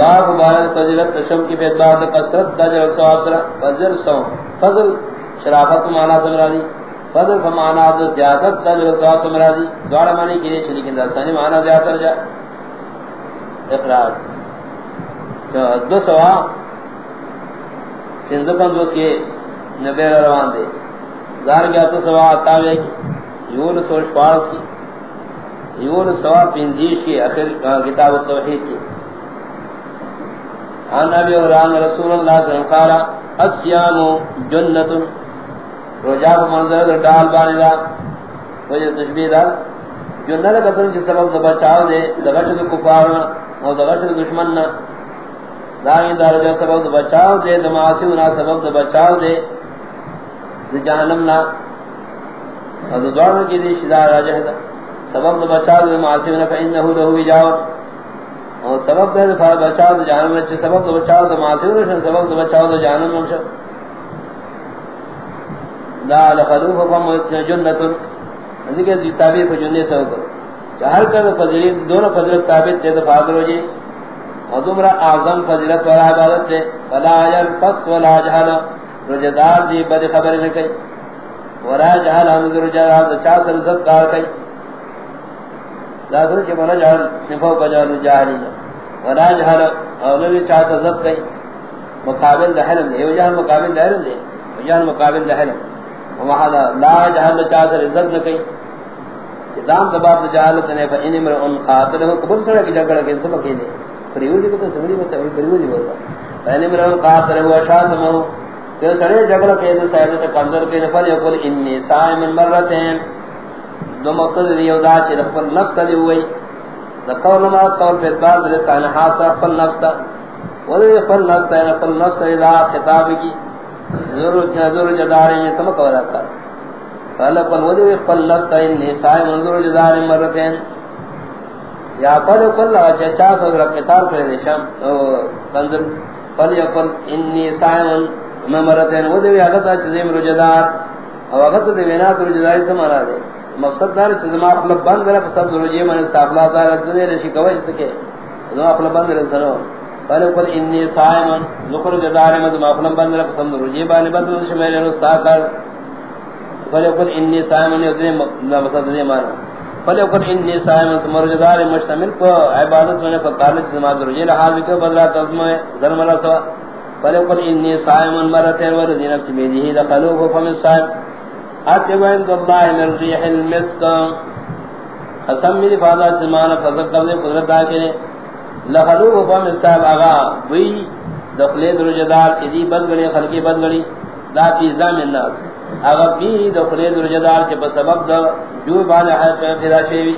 باب مبارک فضیلت تشم کی بید بعد قصرت دجر و سرا فضل سو فضل شرافت معنی سمرا فضل فمعنی دو زیادت دجر و سواب سمرا دی دوارا معنی کی لیے شلیکن دستانی معنی زیادت جا اقرار. دو سوا پنزکم دو کے نبیر روان دے۔ دار گیا تو سوا آتاوے کی یون سوش پارس کی۔ یون سوا پنزیش کی اخر کتاب التوحید کی۔ عن ابي هريره رسول الله صلى الله عليه وسلم الصيام جنۃ روزہ منظر در ڈال بالا وجہ تشبیہ دار جنت کا کتن جس سبب بچاؤ دے دغش کفار اور دغش دشمن نہ۔ دائیں دار جو سبب دا بچاؤ دے دماسی نہ سبب دا بچاؤ دے۔ جہنم نہ اور دوڑ کی دی شدا راجہ سبب دا بچاؤ دے معاصی نہ فإنه له وجاؤ اور سبب دے فا بچاؤ دے، جہنم میں سبب دے بچاؤ دے معاصی نہ سبب دے بچاؤ دے، جہنم میں لا لخلوف فم جنت۔ ذکر دی تعبیر کو جننے سے ہو چہر کر فضیلت، دونوں فضیلت ثابت تے فاضل ہو جی۔ اور دوسرا اعظم فضیلت والا عبادت تے فلا یل فس ولا جہل رجدار دی بد خبر نہ کئی ولا جہل ہم رجدار چا سر زت کار کئی لازم کہ بنا جہل نفو کا جہل جاہلی ولا جہل اور نبی چا زت کئی مقابل دہلم دے وجہ مقابل دہلم دے۔ وجہ مقابل دہلم وہاں لا جہل چا سر عزت نہ کئی دام دباب جہالت نے فإن امرؤ قاتله قبل سڑا کی جگڑ کے سب کے لیے پریوجی کو یعنی تو سمجھی ہوتا ہے پریوجی ہوتا فإن امرؤ قاتله وشاتمه کہ سڑے جگڑ کے تو سائد تے کندر کے نفر یقول انی صائم مرتين دو مقصد دی یہ دا چ رفل نفس کلی ہوئی. ذکر ما قول پہ بعد رسال حاصل رفل نفس وہ رفل نفس ہے یعنی رفل نفس اذا خطاب کی. ضرور ضرور جداریں تم کو رکھا قال قال ودي قال لست اني صائم منظور جزار مرتين یا قال قال چا سو در قتال کرے شام، او کنزل قال يقول اني صائم مرتين ودي حدث چزم رجدار، او وقت دے بنا تو رجدار دے۔ مقصد دار چزما اپنا بند کرا سب رجے من استغفر اللہ دنیا رشی کوش تکے نو اپنا بند کر سنو۔ قال قال اني صائم ذکر جدار مد اپنا بند کرا سب رجے بان بند شمیل نو ساکر فلیقل انی صائم نے ادنے مقصد دے مانا فلیقل انی صائم مرجدار مشتمل کو عبادت ہونے میں فقال جما درجے لحاظ کے بدلا تزم ظلم اللہ سوا۔ فلیقل انی صائم مرتين ورزي نفس بيده دخلوه فمن صائم۔ اتب عند الله من ريح المسك قسم من فاضا زمان فضل قبل قدرت داکنے لخلوه فمن صائم اغا وی دخلے درجدار کی دی بدگڑی خلقی بدگڑی دا فی زام الناس اگر بھی دو دخلے درجدار کے بسبب دا جو بانے ہے پیدا شیوی۔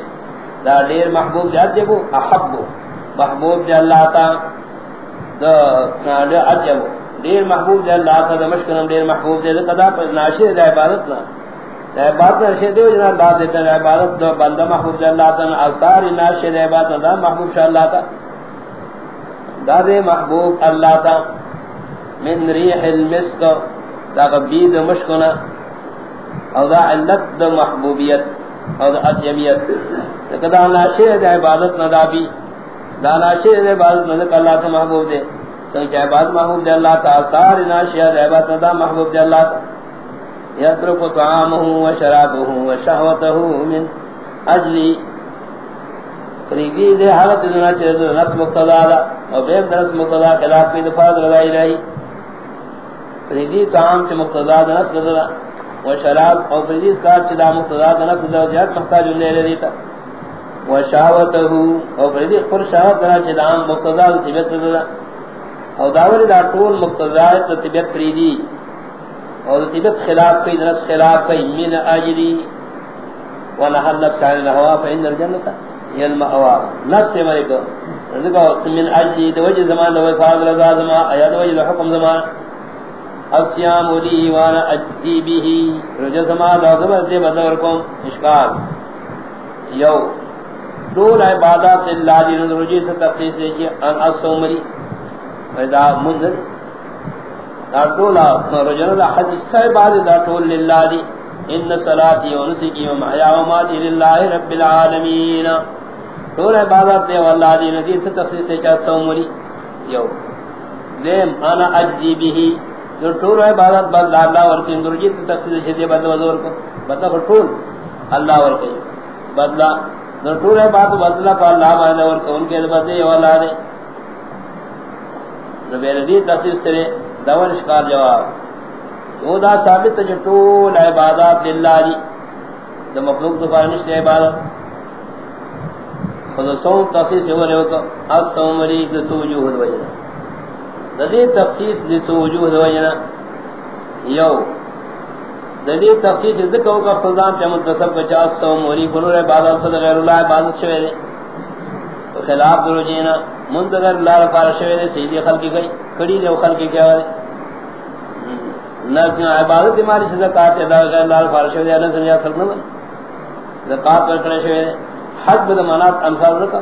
دا دیر محبوب جات جبو احبو محبوب جا اللہ تا دا دیر عجبو دیر محبوب جا اللہ تا دا مشکنم دیر محبوب جا قدا پر ناشر دا عبادت نا۔ دا عبادت ناشر دیو جنا اللہ دیتا دا عبادت دا بندہ محبوب جا اللہ تا اثار ناشر دا عبادت دا محبوب شا اللہ تا دا دیر محبوب اللہ تا من ریح المسک دا غبید مشکنا او دا علت دا محبوبیت او دا عجمیت دا ناشر دا عبادت ندابی دا ناشر دا عبادت ندک اللہ تا محبوب دے. سنچہ عبادت محبوب دے اللہ تا. اثار ناشر دا عبادت ندا محبوب دے اللہ تا. یترک طعامه و شرابه و شہوته من اجلی. قریبی دے حالت دنا چاہے نفس مقتضا دا. اور بے نفس مقتضا خلاف پہ دفاع رضائی رہی. فریدی طعام چ مقتضا دنت گزرا و شراب او فریدی کار چ دا مقتضا دنت گزرا جہت محتاج لے لے دیتا. و شاوته او فریدی پر شاوت دنا چ دا مقتضا طبیعت گزرا. او داور دا طول مقتضا طبیعت فریدی. او طبیعت خلاف کئی دنت خلاف کئی. من اجری و نحل نفس عن الهوا فإن الجنة هي المأوى. نفس ملک ذکر من اجری دوجہ زمان دو فاضل رضا زمان، آیا دوجہ حکم زمان. الصيام لي وانا اجزي به رجزما ذا زبر دے بدورکم اشکال یو دول عبادات اللہ دین رجی سے تخصیص ہے کہ ان الصومری فدا منذر. دا ٹولا رجل دا حج سے بعد دا ٹول للہ دی ان صلاتی و نسکی و محیا و ماتی للہ رب العالمین ٹول عبادت دے واللہ دی ندی سے تخصیص دے چاہتا ہوں ملی یو دیم انا اجزی بھی جو ٹول عبادت بند اللہ ورکی اندرجی سے تخصیص دے بند وزور کو بتا پر ٹول اللہ ورکی بدلا جو ٹول عبادت بدلا پا اللہ بند ورکی ان کے بدلے واللہ دے نبی ردی تخصیص دے دور شکار جواب۔ او دا ثابت تا طول عبادات للہ جی۔ دی دا مخلوق تو فارنش دی عبادت۔ خود سوم تخصیص ہو رہے ہوتا از سومری دسو وجوہ دوجنا دا دی تخصیص دسو وجوہ دوجنا یو دا دی تخصیص ذکر ہوگا فضان پہ متصف بچا از سومری کنور عبادت صد غیر اللہ عبادت شوئے دے خلاف درو جینا منتظر اللہ رفار شوئے دے سیدی خلقی گئی کڑی دے خلقی کیا ہوئے نہ عبادت ماری سے زکات ادا کر اللہ فارش دے اللہ سمجھا کرنا زکات پر کرے شے حج بد منات امثال رکا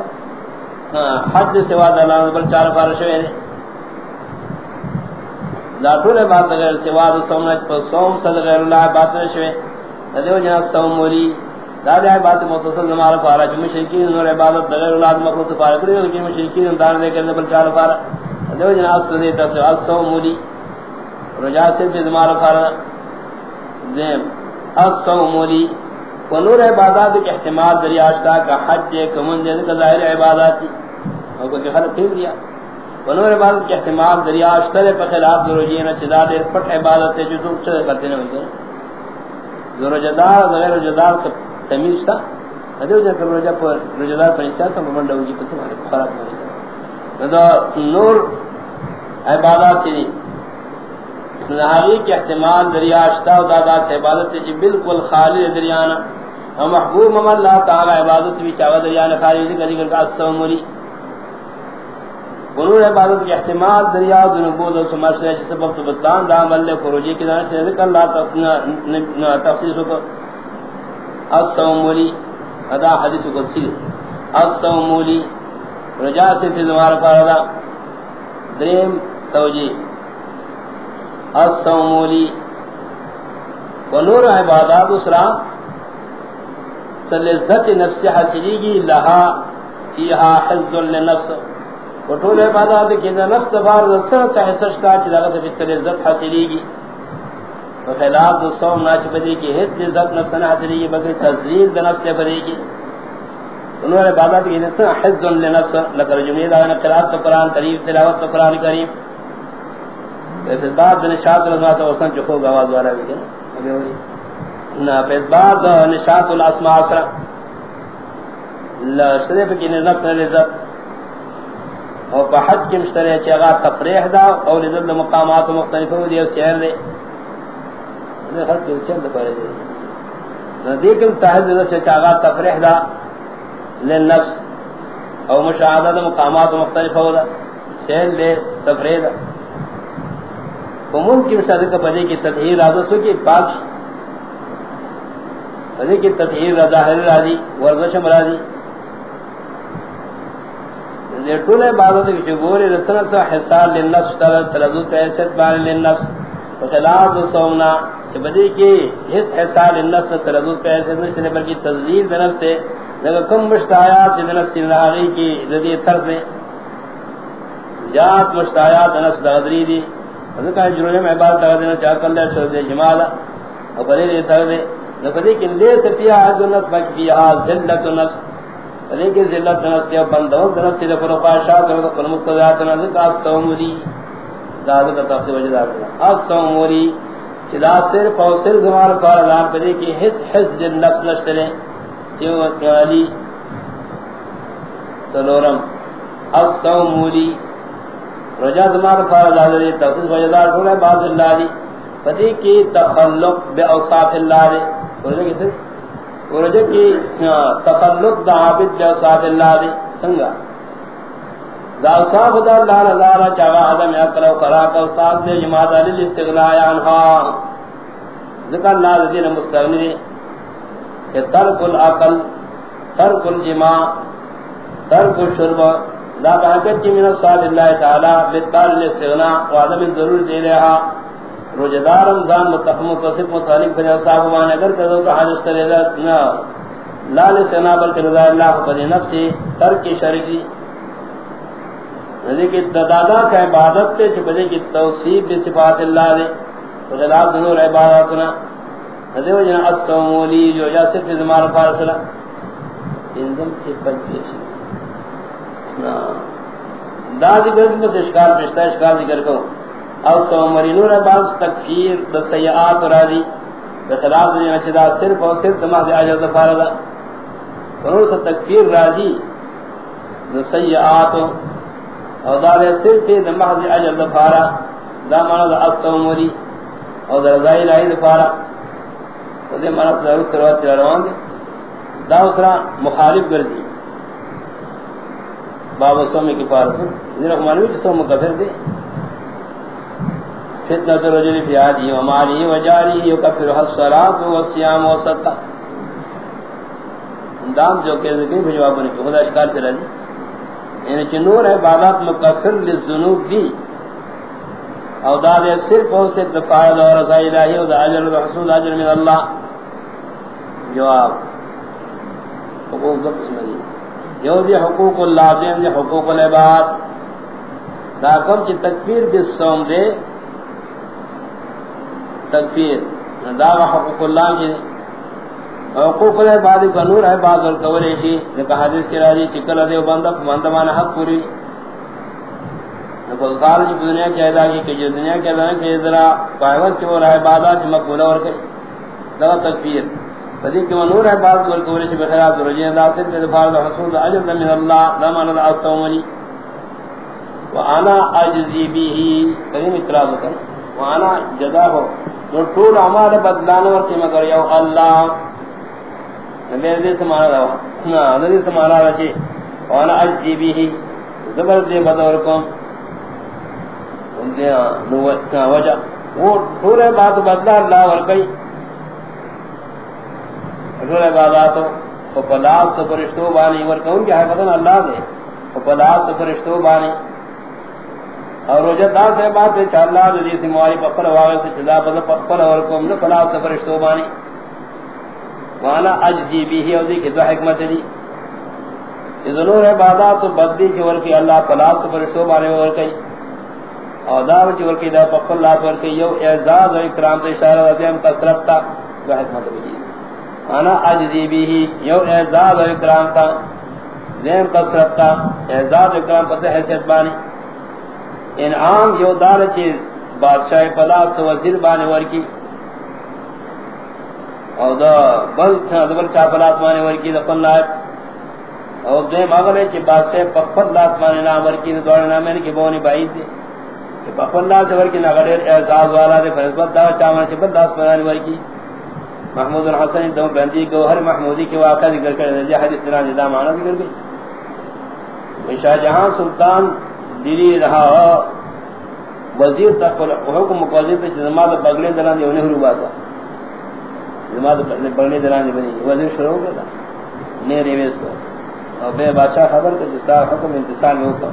حج سوا دے اللہ بل چار فارش دے دا ٹولے بات اگر سوا دے سومت پر سوم صد غیر اللہ بات شے دیو جنا سوم مولی دا دے بات متصل زمار فارج مشرکین نور عبادت غیر اللہ مخلوق فارغ کرے کہ مشرکین دار دے کہ بل چار فارج دیو جنا سدے تا سوم مولی رجا سے بھی بزمار فرض ذم الصوملی ونور عبادات کے احتمال دریاشتا کا حج کمن دے کا ظاہر عبادات اور کو خلق پھر دیا ونور عبادت کے احتمال دریاشتا دے پر خلاف دروجی نہ چدا پٹ عبادت ہے جو دوسرے سے کرتے نہیں ہوتے جو رجدار غیر رجدار سے تمیز تھا ادو جا کر رجا پر رجدار پر انسان کا ممنڈ ہوگی تو تمہارے خراب نہیں ہے نور عبادات سے نہاری کے احتمال دریا اشتا و دادا سے عبادت جی بالکل خالی دریانا محبوب مم اللہ تعالی عبادت بھی چاوا دریانا خالی ذکر ذکر کا السومری قرور عبادت کے احتمال دریا ذنبود و سمرسل جس سبب تو بطلان دا عمل لے خروجی کی دانا سے ذکر اللہ تفصیص کو السومری ادا حدیث کو سل السومری رجا سے فی زمار پر ادا. دریم توجیح الصومولی ونور عبادات اسرا سلزت نفس حسلی گی لہا، فیہا حز لنفس. وطول عبادات کی دا نفس بار رسن تحسشتا چی لغت فی سلزت حسلی گی وخلاف دو صوم ناچ بدی کی حد لزت نفسنا حسلی گی بکر تزلیل دا نفس بدی کی ونور عبادات کی نفس حز لنفس لکر جمعید آگنا قرآن قرآن قریب تلاوت قرآن کریم. اس بات نشاط الاسماء تو وسن جو خوب آواز والا بھی ہے نا اس بات نشاط الاسماء اسرا لا، صرف کی نظر پر لذت او اور بحج کی مشتری چگا تفریح دا اور لذت مقامات مختلف ہو دی. سیر دے ہر کوئی سیر دے پڑے دے دیکھیں تحج لذت چگا تفریح دا للنفس اور مشاہدہ مقامات مختلف ہو دا سیر دے تفریح دا ممکن صدق پدے کی تطہیر عادتوں کی پاک پدے کی تطہیر ظاہر راضی ورزش مرادی ٹول عبادت کی جبور رسن سے حساب للنفس تعالی تلذذ تیسر بان للنفس وخلاف الصومنا کہ بدی کی حس حساب للنفس تلذذ تیسر نہیں بلکہ تذلیل نفس سے لگا کم مشتایات نفس راغی کی ذی طرز جات مشتایات نفس دغدری دی۔ ذکر جرم عبادت کر دینا چاہ کر لے شر دے جمال اور بڑے دے تر دے نہ کدی کہ لے سفیا حد النفس بچ کی ذلت النفس یعنی لیکن ذلت النفس کے بندوں نفس سے پر پاشا کر تو مقتضیات نہ ذکر سومری ذات کا تفسیر وجہ دا السومری چلا صرف اور صرف زمان کار اعلان کرے کہ حس حس جن نفس نشترے جو علی سلورم۔ السومری رجا زمان فارد آدھے تفصیل وجدار کھوڑا ہے، بعض اللہ دی فدی کی تخلق بے اوصاف اللہ دی رجا کی سر کی تخلق دا عابد بے اوصاف اللہ دی سنگا۔ دا اوصاف دا اللہ نظارہ چاہا عدم اکل و قراق و استاذ دے جماعت علی الاستغلاء عنہا ذکر اللہ دین مستغنی دی کہ ترک العقل، ترک الجماع، ترک الشرب لا بحقت کی من الصحاب اللہ تعالی بالتال الاستغناء وعدم الضرور دے لہا روجدار رمضان متفم متصف مطالب فنی اصحاب مان اگر کذو کا حاجت کرے نا لا لسنا بلکہ رضا اللہ فدی نفسی ترک شرکی نزی کی یعنی دادا کا عبادت تے چھپدے کی توصیب بصفات اللہ دے۔ وجلاب دنور عبادتنا۔ نزی وجنا السومولی جو جا صرف زمار فارسلہ انزم کی پنچیشی ہاں۔ دا ذکر کو اشکال پشتا اشکال ذکر کو او سو مرینو رباز تکفیر دا سیعات راضی بخلاف دینا چدا صرف اور صرف دماغ دی آجر دفارہ دا کنور سا تکفیر راضی دا سیعات او دا دے صرف دماغ دی آجر دفارہ دا مانا دا اصو مری او دا رضائی لائی دفارہ تو دے مانا دا رس روات روان دے دا اسرا مخالف گردی باب سومی کی فارس ذرا مانوی کہ سوم کفر دے فتنہ الرجل فی عادی و مالی و جاری یکفر الصلاۃ و دام جو کہ ذکر بھی جواب نہیں خدا اشکال سے رہی جی. یعنی کہ نور ہے عبادات مکفر للذنوب بھی. او داد صرف اور صرف فاعل اور رضا الہی و اجر و حصول اجر من اللہ. جواب. حقوق قسم دی یو دی حقوق اللازم دی حقوق العباد. دا کم چی تکفیر بالسوم دے تکفیر دا حقوق اللہ کی حقوق اللہ العباد کا نور ہے بعض القولی شی. لکہ حدیث کی راجی چکل دے بندہ مندمان حق پوری. نکو ذکار چی دنیا کی ایدا کی، کہ جو دنیا کی ایدا کی ذرا قائمت کی وہ رہے بادات مقبولہ ورکے دا تکفیر فدی کہ نور ہے بعض ول کو سے بخیرات رجی اللہ سے تے فرض حصول اجر من اللہ. ضمان الاصومنی وانا اجزی به. کریم اعتراض کر. وانا جزا ہو تو طول اعمال بدلان اور کہ مگر یو اللہ نبی دے سمارا دا نا نبی سمارا رجی وانا اجزی به زبر دے بدور کو نو وجہ وہ طول بات بدلا اللہ ور کئی اگر عبادات تو پلاس تو فرشتوں بانی ور کون کیا ہے پتہ اللہ دے تو پلاس تو فرشتوں بانی اور روزہ دا سے بات ہے چار اللہ، جو جس مواری پپر واغ سے چدا بد پپر اور کو نہ پلاس تو فرشتوں بانی۔ وانا اجزی به او دی کہ دو حکمت دی۔ ضرور عبادات تو بدی جو ور کی اللہ پلاس تو فرشتوں بانی ور کئی۔ اور دا جو ور کی دا پپر لاس ور کی یو اعزاز و اکرام سے اشارہ دے ہم کثرت تا دو حکمت دی۔ انا اجزی بھی یو اعزاز و اکرام تا دیم قصرت تا، اعزاز و اکرام پتہ حیثیت بانی۔ انعام یو دار چیز بادشاہ پلاس وزیر بانی ورکی. او دا بل تھا دبل چا پلاس بانی ورکی دا پن لائب او دیم اگلے چی بادشاہ پخفت لاس بانی نام ورکی، دا دوار نام یعنی کی بونی بائی دی پخفت لاس ورکی نگلیر اعزاز والا دے فرزبت دا چاوانا چی بل لاس بانی ورکی. محمود الحسن دو بندی کو ہر محمودی کے واقعہ ذکر کر دے حدیث طرح نظام معنی ذکر گئی شاہ جہاں سلطان دلی رہا۔ وزیر تک حکم مقاضی پہ زماد بغلے دلان دیونے ہرو باسا۔ زماد بغلے دلان بنی۔ وزیر شروع ہو گیا۔ نے ریویس کو اور بے بادشاہ خبر کہ جس کا حکم انتصال میں ہوتا۔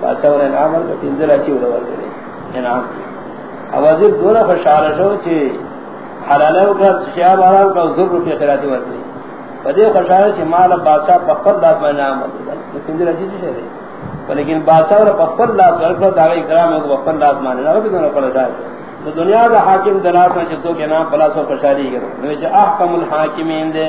بادشاہ اور انعام کا تنزل اچھی ہو رہا ہے۔ انعام۔ وزیر دونوں خوشحال ہو چھے حلالہ کا شیعہ باران کا ذر روپی خیراتی ورکی فدیو خشایہ چی مال بادشاہ پخفر دات میں نام ورکی لیکن عجیز سے دے لیکن بادشاہ اور پخفر دات ورکی داغی اکرام ہے کہ پخفر دات مانے نہ بھی دونوں پڑھ جائے تو دنیا دا حاکم دنات میں چتو کے نام پلاسو خشاری کرو نوچہ احکم الحاکمین دے،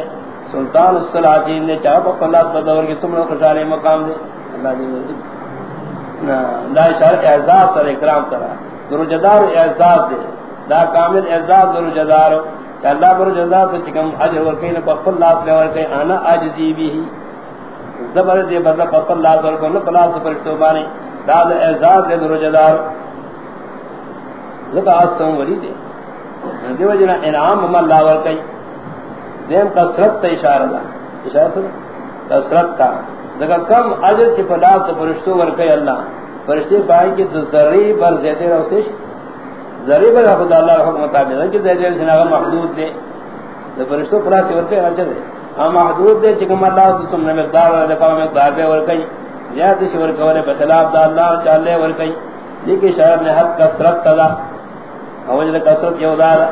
سلطان السلاطین دے چاہا پخفر دات بدور کی تم لوگ خشاری مقام دے۔ اللہ جی دی مرضی لا اشارت اعزاز سر اکرام سر درو جدار اعزاز دے۔ دا کامل اعزاز در جزار کہ اللہ بر جزا تو چکم اجر ورکی نہ لاس لے ورکی انا اجزی بھی زبر دے بدل پخل لاس ورکو نہ پلاس پر تو بانے دا اعزاز دے در جزار زکا استم ولی دے۔ دیو جنا انعام ہم اللہ ورکی دیم کثرت تے اشارہ دا۔ اشارہ دا۔ کثرت کا۔ زکا کم اجر چ پلاس فرشتو ورکی اللہ۔ فرشتے پائیں کہ ذری پر زیادہ روسش ضریب ہے خدا اللہ حکم مطابق کہ دے دے سنا محدود دے۔ دے فرشتوں پلاس ورتے اچھا دے۔ ہاں محدود دے چکم اللہ تم نے مقدار دے پاو مقدار دے ور کئی یا دشور کولے بخلاف دا اللہ چالے ورکی لیکن شرب نے حد کسرت تدا اوجد کسرت یو دارا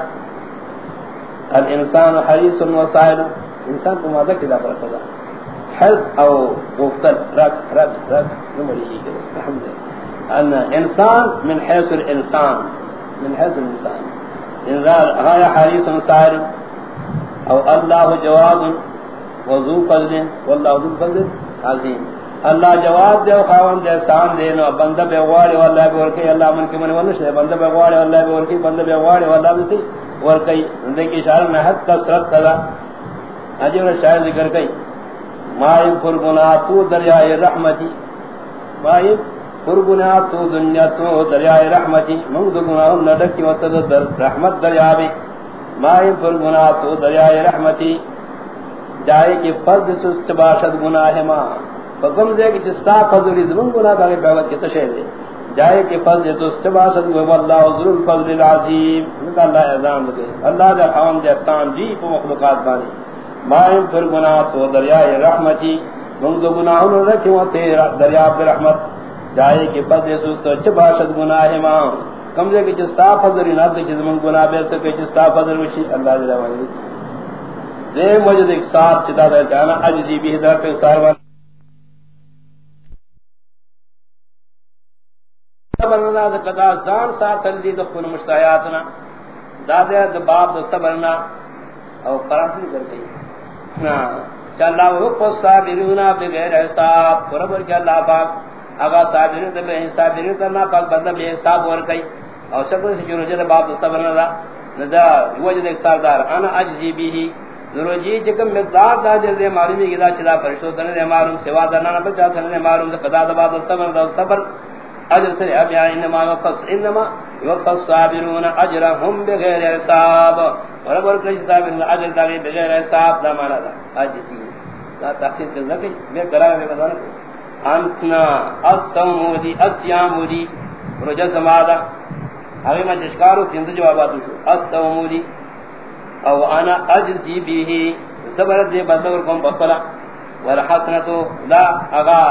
الانسان حریص و سائل۔ انسان کو مادہ کدا پر تدا حرص او مفتر رک رک رک نمری ہی کرو الحمدللہ۔ ان انسان من حیث الانسان۔ من حیث الانسان۔ انسان غایا حریص و سائل۔ او اللہ جواب۔ وضو فضل واللہ ذو فضل عظیم۔ اللہ جواب دے خاون دے سان دے، نو بندہ بے غوالے والله بے ورکی، اللہ من کے من ونش بندہ بے غوالے والله بے ورکی، بندہ بے غوالے والله بھی ورکی۔ دے کی اشارہ میں حد کثرت کلا اجر شاعر ذکر کئی۔ مائی فرگنا تو دریائے رحمتی۔ مائی فرگنا تو دنیا تو دریائے رحمتی۔ من گناہ نہ ڈکی وتد رحمت دریاوی مائی فرگنا تو دریائے رحمتی۔ جائے کہ فرد سست باشد گناہ ماں فکم دے کہ جستا فضل زمن گناہ باغی بیوت کی تشہر دے۔ جائے کہ فضل تو استباسد و اللہ ذر الفضل العظیم۔ انکا اللہ اعظام دے۔ اللہ دے خوام دے احسان جی کو مخلوقات بانی مائم پر گناہ تو دریائے رحمتی۔ من منذ گناہوں رکھیں و تیر دریاب رحمت۔ جائے کہ فضل تو استباسد گناہ ماں کم دے کہ جستا فضل نہ دے زمن گناہ بے سکے جستا فضل وشی، اللہ دے رحمت۔ دے مجد ایک ساتھ چتا دے جانا عجزی جی بھی در پہ ساروانا صبرنا دا قدا زان ساتن دی دخون مشتایاتنا دادے دا باب دا صبرنا او قرآن کر گئی۔ ہاں۔ چا اللہ وقف صابرونا بغیر حساب۔ قربر کیا اللہ پاک۔ اگا صابرون دا بے صابرون کرنا پاک بندہ بے حساب ورکی او شکر سے جو رجل باب دا۔ صبرنا دا ندا وجد ایک سال دار انا اجزی بھی ہی جی ضروری جکم مقدار دا جلدے معلومی گدا چلا فرشتو دنے معلوم، سوا دا نانا بچا دنے معلوم، دا قدا دا باب دا صبر دا صبر۔ اجر سے ابیا انما وقص انما وقص صابرون اجرهم بغیر حساب۔ اور اور کہ صابرون اجر دے بغیر حساب، دا مانا دا۔ اجسی جی لا تحقیق کر لگے میں کرا میں بتا رہا انتنا الصومودی الصيامودی رجا سمادا ابھی میں جشکارو تین جوابات شو الصومودی او انا اجزی به صبر دے بدور کوم بفلا والحسنۃ لا اغا.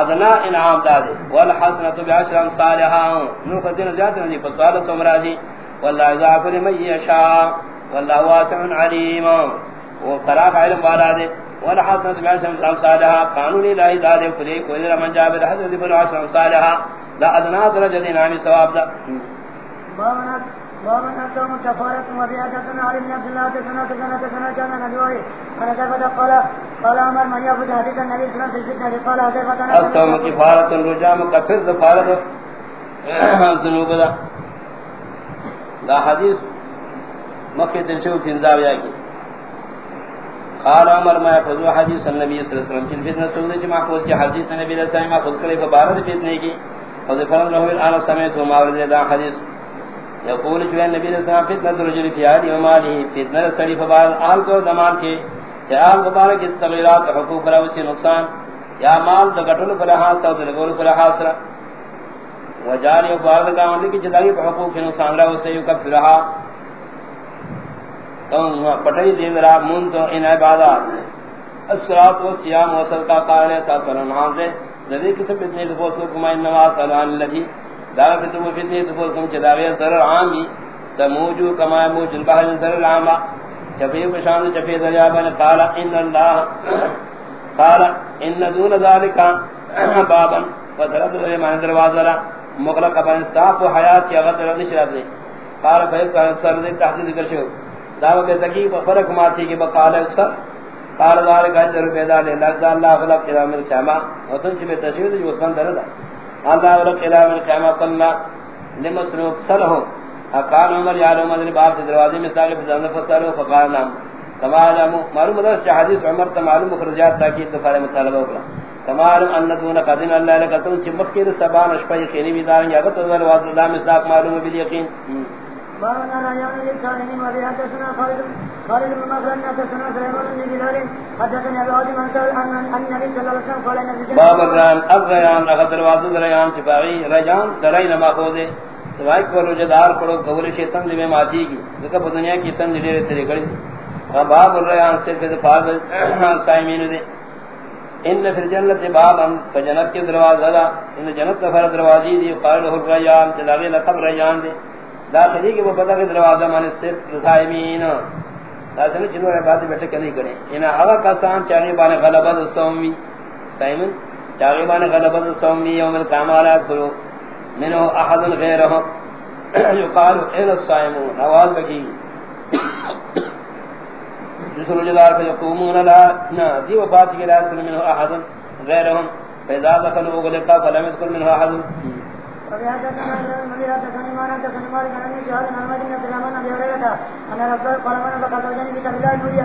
ادنا انعام دادے. والحسنۃ بعشر امثالها نو قدن زیادہ نہیں فصال سمراجی والله ضعف لمن يشاء والله واسع عليم وہ قراء علم والا دے. والحسنۃ بعشر امثالها قانون الہی دادے. کلی کوئی من جاب الحسنۃ بعشر امثالها لا ادنا درجہ انعام ثواب دا. باب النصوم كفارة وبيعتنا علي بن عبد الله تسنى تسنى تسنى كان نجوي أنا كيف قال قال عمر من يأخذ حديث النبي صلى الله عليه وسلم في قال كيف كان الصوم كفارة رجام كفر ذفارة ذنوب دا۔ دا حدیث مکہ تنشو فنزاویہ کی۔ قال عمر ما يفضل حديث النبي صلى الله عليه وسلم في الفتنة سودة محفوظ کی حدیث نبی صلی اللہ علیہ وسلم محفوظ کرے، فبارد فتنے کی۔ فضفر له الآن سمیت وماورد دا حدیث۔ یقول جو نبی علیہ السلام فتنہ رجل فی آلی ومالی فتنہ سڑی فبارد آل کو زمان کے چاہاں گبارہ کی تغیرات حقوق رہا اسی نقصان، یا مال دا گٹھل پر حاصل دا لگول پر حاصل و وجاری و بارد کا عملی کی جدائی پر حقوق کی نقصان رہا اسے یو کفر رہا۔ پٹھئی دین رہا منتو ان عبادات۔ السلاة والسیام وصدقہ قائل ساتھ سرنحان سے نبی کسم اتنی دفوس کو کما انما صلحان اللذی دعوت فتنہ فتنہ دفوس کم چداوی ضرر عامی تموجو کما موج البحر ضرر عاما چفی بشاند چفی دریابا قال ان اللہ قال ان دون ذالک بابا وطرد دری معنی دروازہ مغلق اپن استاپ و حیات کی اغدر نشرات دے قال فیب کا اکثر دے تحقیق ذکر شو دعوت بے فرق ماتی کی بقال اکثر قال ذالک اجر پیدا لے لگتا اللہ خلق قیام القیامہ وطن چی بے تشوید جو اتمن دردا اللہ خلق قیام القیامہ قلنا لمسروق صلحو اکان عمر یعلو مدنی باب سے دروازے میں ساگے فزان فسالو فقال نام تمام معلوم مدرس حدیث عمر تمام مخرجات تاکید دفار مطالبہ اکلا تمام ان دون قدن اللہ لك قسم چمک کے سبان اشپای خینی بیدار یا غت دروازہ دام اسلاق معلوم بالیقین باب الران الريان اغدر واسد ريان چپاغي رجان درای نما سوائے کو پڑو قول شیطان دی میں ماتی کی ذکر دنیا کی تن دیر تیرے کڑی باب الريان صرف فرض سائمین دے. ان فی الجنت بابا فجنت کے دروازہ دا. ان جنت کا دروازی دی. قال له الرجان تلاغی لقب رجان دے. داخلی کے وہ پتہ کہ دروازہ مانے صرف رسائمین لازم جنوں نے بات بیٹھے کہیں کرے ان ہوا کا سان چاہے بانے غلبہ الصومی سائمن چاہے بانے غلبہ الصومی یوم القیامات کرو منو احد غیرہ یقال الى الصائمون آواز بکی. جسر جدار فیقومون لا، نا، دی وفات کی لا يدخل منه احد غیرهم. فاذا دخلوا اغلقا فلم يدخل منه احد.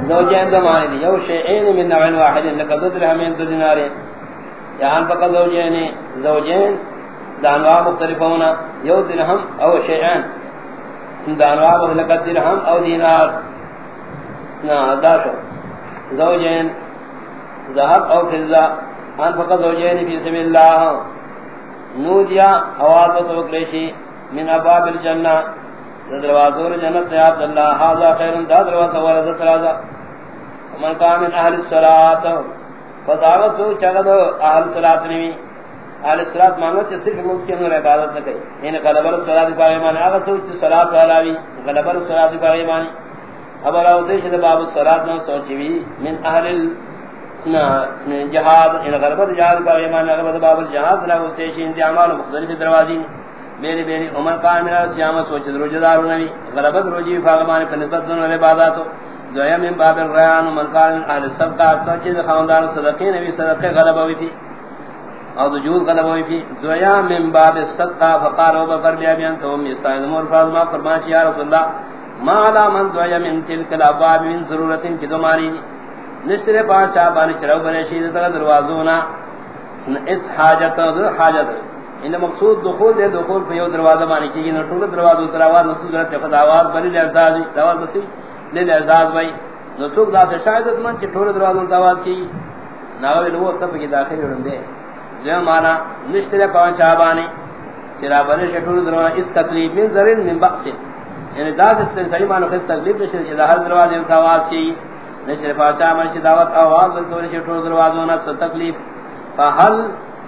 زوجين زمانه دي يو شيئين من نوع واحد لقد ذكر من دينار جہاں فقط زوجين زوجين دانوا مختلف ہونا یو درہم او شیئان دانوا مختلف درہم او دینار. نا داشو زوجین ذهب او فضا ان فقط زوجین فی سبیل اللہ. نودیا آواز و توقلیشی من اباب الجنہ دروازور جنت یا عبداللہ حاضر خیر دا دروازہ ورزت رازا ومن قام من اہل الصلاة فضاوت سو چگد اہل الصلاة نوی اہل الصلاة مانوت صرف مسکن اور عبادت نہ کئی یعنی غلبر الصلاة پر ایمانی آغا سو چی صلاة علاوی غلبر الصلاة پر ایمانی اب راو دیش دے باب الصلاۃ نو سوچوی من اہل الجہاد ان غربت جہاد کا ایمان غربت باب الجہاد راو دیش ان اعمال مختلف دروازی میری میری عمر کا میرا سیام سوچ روزدار نبی غربت روزی فاغمان پر نسبت دونوں عبادت دویا من باب الریان، عمر کا من قال اهل الصدقات سوچ خاندان صدقے، نبی صدقے غلبہ ہوئی تھی۔ اور وجود غلبہ ہوئی تھی۔ دویا من باب الصدقہ فقال ابو بکر، بیا بیان تو می سائد مور فاطمہ فرمایا، یا رسول اللہ، ما لا من دویا من تلک الابواب من ضرورت کی دماری نشترے پانچ آبانی چرو بنے شید تک دروازونا اس حاجت حاجت۔ ان مقصود دخول دے، دخول پہ یو دروازہ بانی کی نہ ٹول دروازہ تراواز نسو ضرورت فقط آواز بلی لعزاز دواز بسی لے لعزاز بھائی۔ نو تو دا سے شاید من چ ٹول دروازہ تاواز کی۔ ناوی لو تب کی داخل ہوندے جو مانا، نشترے پانچ آبانی چرا بنے ٹول دروازہ، اس تکلیف من ذرن من بخش یعنی داس سے صحیح معنی خس تکلیف نشر کہ ہر دروازے میں آواز کی۔ نشر پاچا من سے دعوت آواز بل تو نشر ٹھو دروازوں تکلیف۔ فہل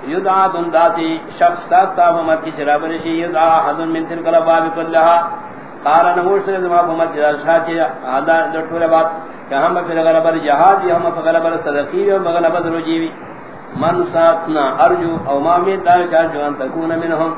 یدعا دن داسی شخص تاستا محمد کی شراب نشی یدعا حد من تلک الابواب کلها قال نمور سے زما محمد جلال شاہ چی آدھا ٹھول بات کہ ہم پھر غلبر جہاد بھی ہم پھر غلبر صدقی بھی ہم غلبر رجیوی من ساتنا ارجو او ما دار چار جو ان تکون منهم